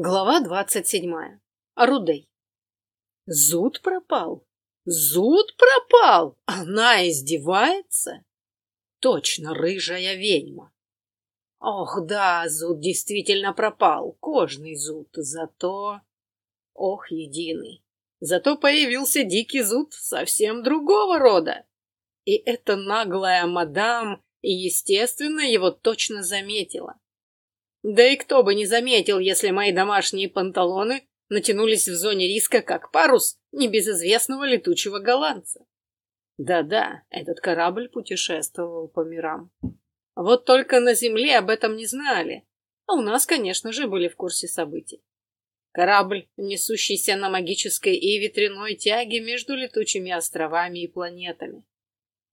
Глава двадцать седьмая. Рудей. Зуд пропал. Зуд пропал. Она издевается. Точно рыжая ведьма. Ох, да, зуд действительно пропал. Кожный зуд. Зато... Ох, единый. Зато появился дикий зуд совсем другого рода. И эта наглая мадам, естественно, его точно заметила. Да и кто бы не заметил, если мои домашние панталоны натянулись в зоне риска как парус небезызвестного летучего голландца. Да-да, этот корабль путешествовал по мирам. Вот только на Земле об этом не знали, а у нас, конечно же, были в курсе событий. Корабль, несущийся на магической и ветряной тяге между летучими островами и планетами.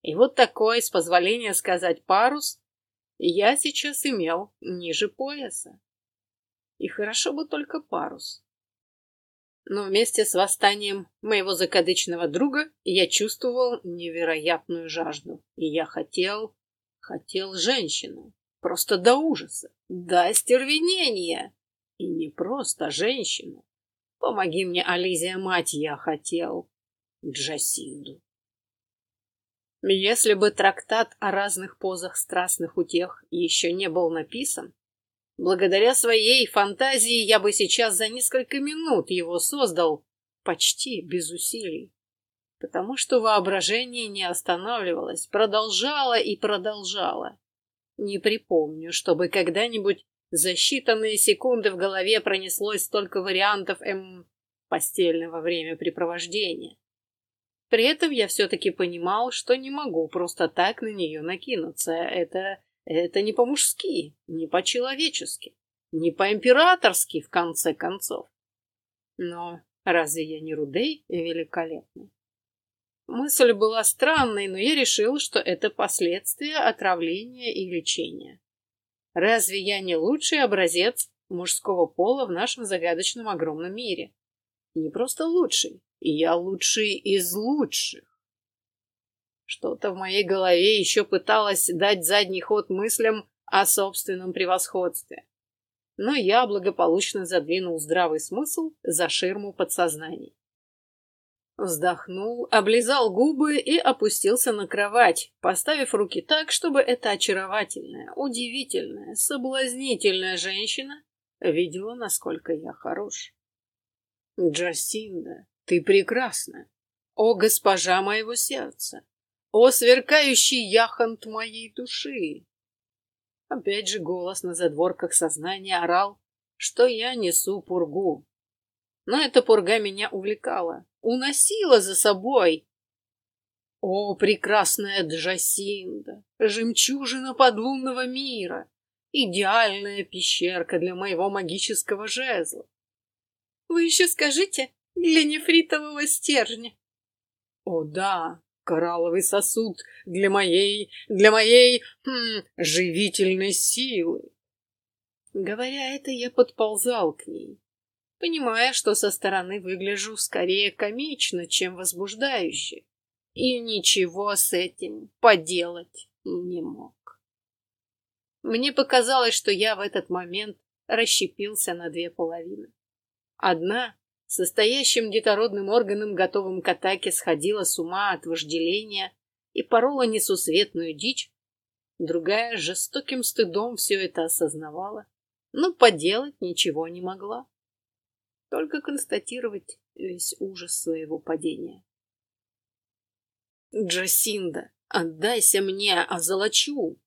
И вот такой, с позволения сказать, парус я сейчас имел ниже пояса. И хорошо бы только парус. Но вместе с восстанием моего закадычного друга я чувствовал невероятную жажду. И я хотел, хотел женщину. Просто до ужаса, до остервенения. И не просто женщину. Помоги мне, Ализия, мать, я хотел Джасинду. Если бы трактат о разных позах страстных утех еще не был написан, благодаря своей фантазии я бы сейчас за несколько минут его создал почти без усилий. Потому что воображение не останавливалось, продолжало и продолжало. Не припомню, чтобы когда-нибудь за считанные секунды в голове пронеслось столько вариантов эм постельного времяпрепровождения. При этом я все-таки понимал, что не могу просто так на нее накинуться. Это, это не по-мужски, не по-человечески, не по-императорски, в конце концов. Но разве я не Рудей великолепный? Мысль была странной, но я решил, что это последствия отравления и лечения. Разве я не лучший образец мужского пола в нашем загадочном огромном мире? Не просто лучший, я лучший из лучших. Что-то в моей голове еще пыталось дать задний ход мыслям о собственном превосходстве. Но я благополучно задвинул здравый смысл за ширму подсознаний. Вздохнул, облизал губы и опустился на кровать, поставив руки так, чтобы эта очаровательная, удивительная, соблазнительная женщина видела, насколько я хорош. Джасинда, ты прекрасна, о госпожа моего сердца, о сверкающий яхонт моей души. Опять же голос на задворках сознания орал, что я несу пургу. Но эта пурга меня увлекала, уносила за собой. О, прекрасная Джасинда, жемчужина подлунного мира, идеальная пещерка для моего магического жезла. Вы еще скажите, для нефритового стержня. О да, коралловый сосуд для моей, для моей хм, живительной силы. Говоря это, я подползал к ней, понимая, что со стороны выгляжу скорее комично, чем возбуждающе, и ничего с этим поделать не мог. Мне показалось, что я в этот момент расщепился на две половины. Одна состоящим детородным органом, готовым к атаке, сходила с ума от вожделения и порола несусветную дичь, другая жестоким стыдом все это осознавала, но поделать ничего не могла. Только констатировать весь ужас своего падения. «Джасинда, отдайся мне, озолочу!»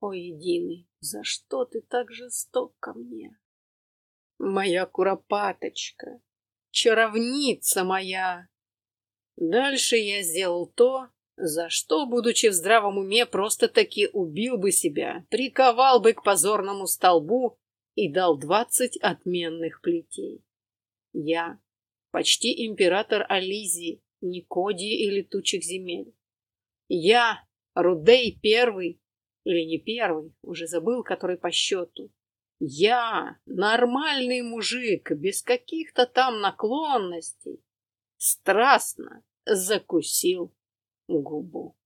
«О, единый, за что ты так жесток ко мне?» «Моя куропаточка, чаровница моя. Дальше я сделал то, за что, будучи в здравом уме, просто-таки убил бы себя, приковал бы к позорному столбу и дал двадцать отменных плетей. Я, почти император Ализии, Никодии и летучих земель. Я, Рудей первый, или не первый, уже забыл, который по счету, я, нормальный мужик, без каких-то там наклонностей, страстно закусил губу.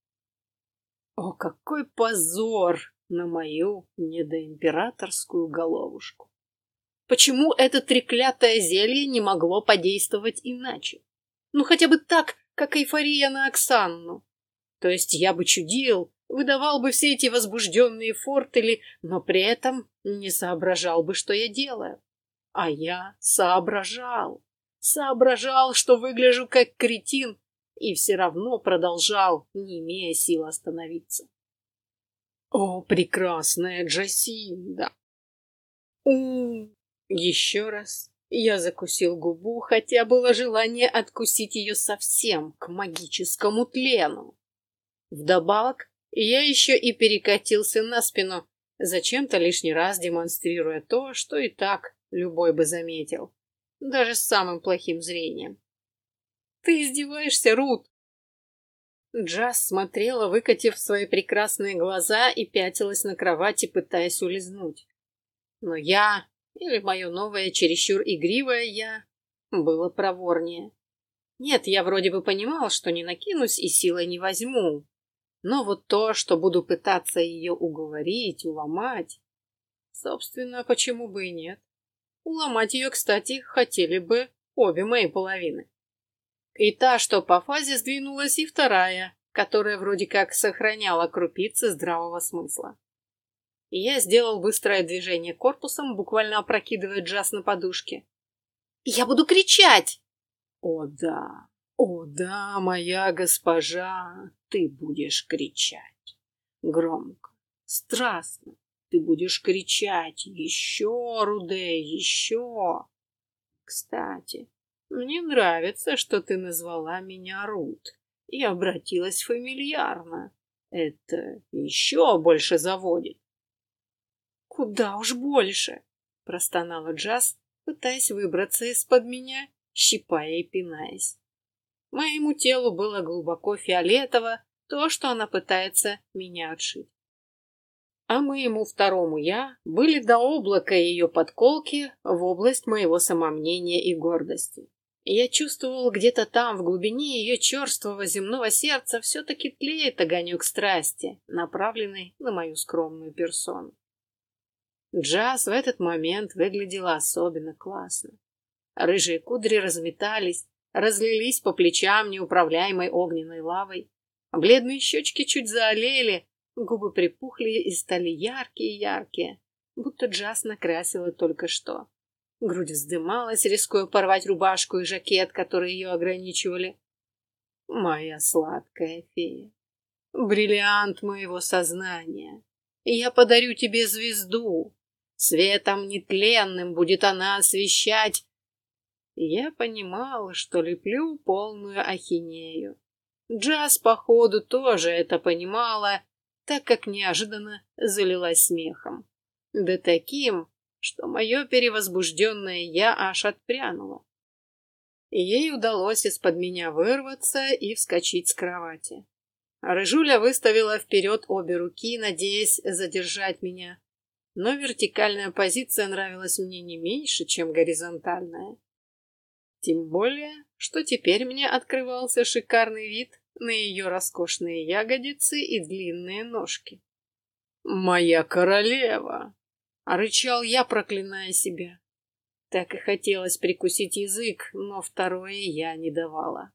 О, какой позор на мою недоимператорскую головушку! Почему это треклятое зелье не могло подействовать иначе? Ну, хотя бы так, как эйфория на Оксанну. То есть я бы чудил, выдавал бы все эти возбужденные фортели, но при этом не соображал бы, что я делаю. А я соображал. Соображал, что выгляжу как кретин, и все равно продолжал, не имея сил остановиться. О, прекрасная Джасинда! У, еще раз я закусил губу, хотя было желание откусить ее совсем к магическому тлену. Вдобавок, я еще и перекатился на спину, зачем-то лишний раз демонстрируя то, что и так любой бы заметил, даже с самым плохим зрением. «Ты издеваешься, Рут?» Джаз смотрела, выкатив свои прекрасные глаза и пятилась на кровати, пытаясь улизнуть. Но я, или мое новое, чересчур игривое я, было проворнее. Нет, я вроде бы понимал, что не накинусь и силой не возьму. Но вот то, что буду пытаться ее уговорить, уломать... Собственно, почему бы и нет? Уломать ее, кстати, хотели бы обе мои половины. И та, что по фазе сдвинулась, и вторая, которая вроде как сохраняла крупицы здравого смысла я сделал быстрое движение корпусом, буквально опрокидывая джаз на подушке. «Я буду кричать!» «О да, о да, моя госпожа, ты будешь кричать. Громко, страстно, ты будешь кричать. Еще, Руде, еще!» «Кстати, мне нравится, что ты назвала меня Рут и обратилась фамильярно. Это еще больше заводит. «Куда уж больше!» — простонала Джаз, пытаясь выбраться из-под меня, щипая и пинаясь. Моему телу было глубоко фиолетово то, что она пытается меня отшить. А моему второму «я» были до облака ее подколки в область моего самомнения и гордости. Я чувствовал где-то там, в глубине ее черствого земного сердца, все-таки тлеет огонек страсти, направленный на мою скромную персону. Джаз в этот момент выглядела особенно классно. Рыжие кудри разметались, разлились по плечам неуправляемой огненной лавой. Бледные щечки чуть заолели, губы припухли и стали яркие-яркие, будто Джаз накрасила только что. Грудь вздымалась, рискуя порвать рубашку и жакет, которые ее ограничивали. Моя сладкая фея, бриллиант моего сознания, я подарю тебе звезду, Светом нетленным будет она освещать. Я понимал, что леплю полную ахинею. Джаз, походу, тоже это понимала, так как неожиданно залилась смехом. Да таким, что мое перевозбужденное я аж отпрянуло. Ей удалось из-под меня вырваться и вскочить с кровати. Рыжуля выставила вперед обе руки, надеясь задержать меня но вертикальная позиция нравилась мне не меньше, чем горизонтальная. Тем более, что теперь мне открывался шикарный вид на ее роскошные ягодицы и длинные ножки. «Моя королева!» — рычал я, проклиная себя. Так и хотелось прикусить язык, но второе я не давала.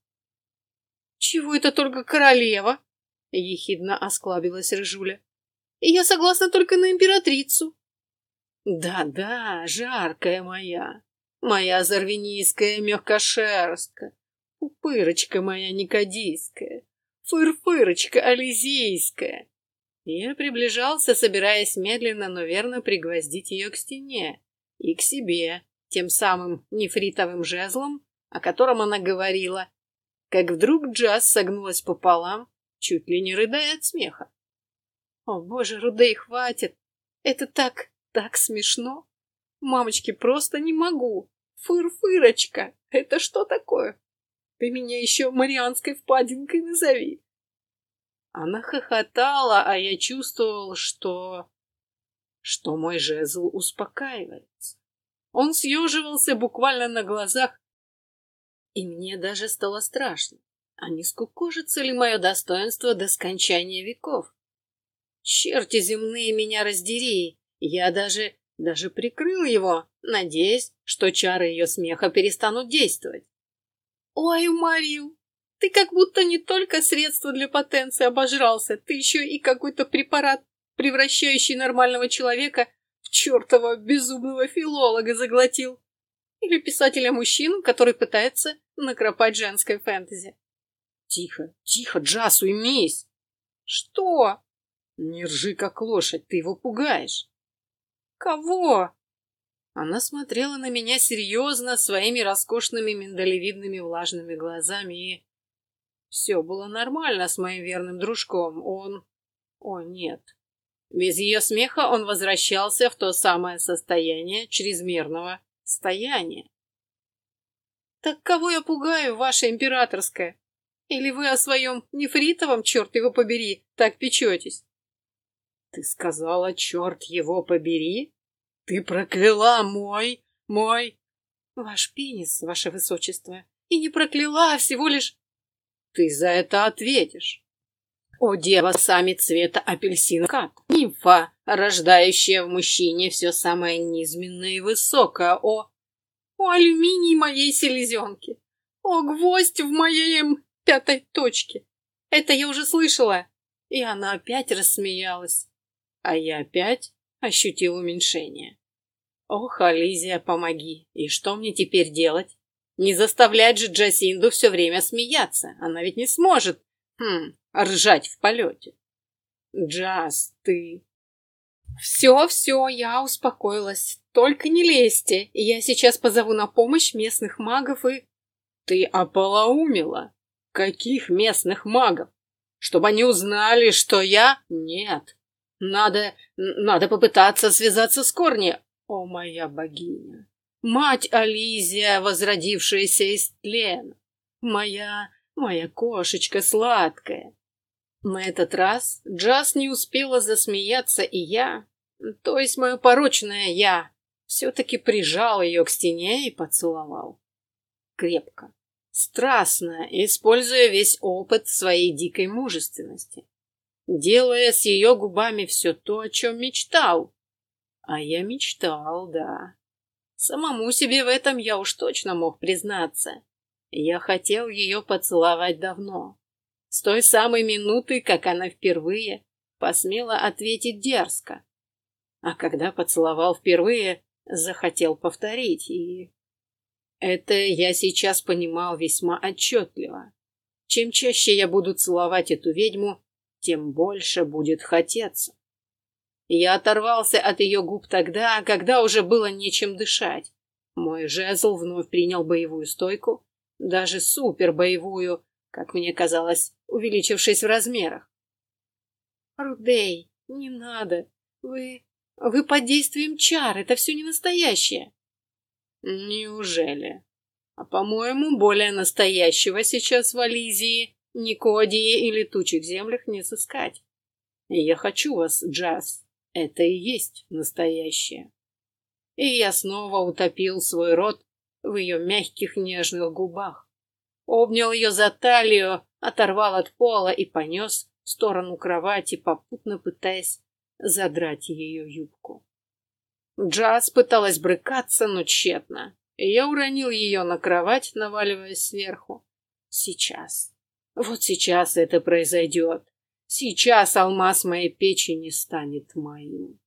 «Чего это только королева?» — ехидно осклабилась Рыжуля я согласна только на императрицу. Да-да, жаркая моя, моя зарвинийская мягкошерстка, упырочка моя никодийская, фыр-фырочка ализийская. Я приближался, собираясь медленно, но верно пригвоздить ее к стене и к себе, тем самым нефритовым жезлом, о котором она говорила, как вдруг Джаз согнулась пополам, чуть ли не рыдая от смеха. О, боже, Рудей, хватит! Это так, так смешно! Мамочки, просто не могу! Фыр-фырочка! Это что такое? Ты меня еще Марианской впадинкой назови! Она хохотала, а я чувствовал, что... что мой жезл успокаивается. Он съеживался буквально на глазах, и мне даже стало страшно. А не скукожится ли мое достоинство до скончания веков? Черти земные меня раздери! Я даже Даже прикрыл его, надеясь, что чары ее смеха перестанут действовать. «Ой, уморил! Ты как будто не только средство для потенции обожрался, ты еще и какой-то препарат, превращающий нормального человека в чертова безумного филолога заглотил. Или писателя-мужчину, который пытается накропать женское фэнтези. Тихо, тихо, Джаз, уймись. Что? Не ржи, как лошадь, ты его пугаешь. Кого? Она смотрела на меня серьезно, своими роскошными миндалевидными влажными глазами, и... Все было нормально с моим верным дружком. Он... О, нет. Без ее смеха он возвращался в то самое состояние чрезмерного стояния. Так кого я пугаю, ваше императорское? Или вы о своем нефритовом, черт его побери, так печетесь? Ты сказала, черт его побери? Ты прокляла мой, мой... Ваш пенис, ваше высочество. И не прокляла, а всего лишь... Ты за это ответишь. О, дева сами цвета апельсинка, нимфа, рождающая в мужчине все самое низменное и высокое, о... О, алюминий моей селезенки! О, гвоздь в моей пятой точке! Это я уже слышала. И она опять рассмеялась. А я опять ощутил уменьшение. Ох, Ализия, помоги. И что мне теперь делать? Не заставлять же Джасинду все время смеяться. Она ведь не сможет, хм, ржать в полете. Джаз, ты... Все, все, я успокоилась. Только не лезьте, я сейчас позову на помощь местных магов и... Ты ополоумила? Каких местных магов? Чтобы они узнали, что я... Нет. Надо... надо попытаться связаться с Корни. О, моя богиня! Мать Ализия, возродившаяся из тлена! Моя... моя кошечка сладкая! На этот раз Джаз не успела засмеяться, и я, то есть мое порочное «я», все-таки прижал ее к стене и поцеловал. Крепко, страстно, используя весь опыт своей дикой мужественности, делая с ее губами все то, о чем мечтал. А я мечтал, да. Самому себе в этом я уж точно мог признаться. Я хотел ее поцеловать давно. С той самой минуты, как она впервые посмела ответить дерзко. А когда поцеловал впервые, захотел повторить, и... Это я сейчас понимал весьма отчетливо. Чем чаще я буду целовать эту ведьму, тем больше будет хотеться. Я оторвался от ее губ тогда, когда уже было нечем дышать. Мой жезл вновь принял боевую стойку, даже супербоевую, как мне казалось, увеличившись в размерах. «Рудей, не надо. Вы... Вы под действием чар, это все не настоящее. Неужели? А по-моему, более настоящего сейчас в Ализии, Никодии и летучих землях не сыскать. Я хочу вас, Джаз. Это и есть настоящее. И я снова утопил свой рот в ее мягких нежных губах. Обнял ее за талию, оторвал от пола и понес в сторону кровати, попутно пытаясь задрать ее юбку. Джаз пыталась брыкаться, но тщетно. Я уронил ее на кровать, наваливаясь сверху. Сейчас. Вот сейчас это произойдет. Сейчас алмаз моей печени станет моим.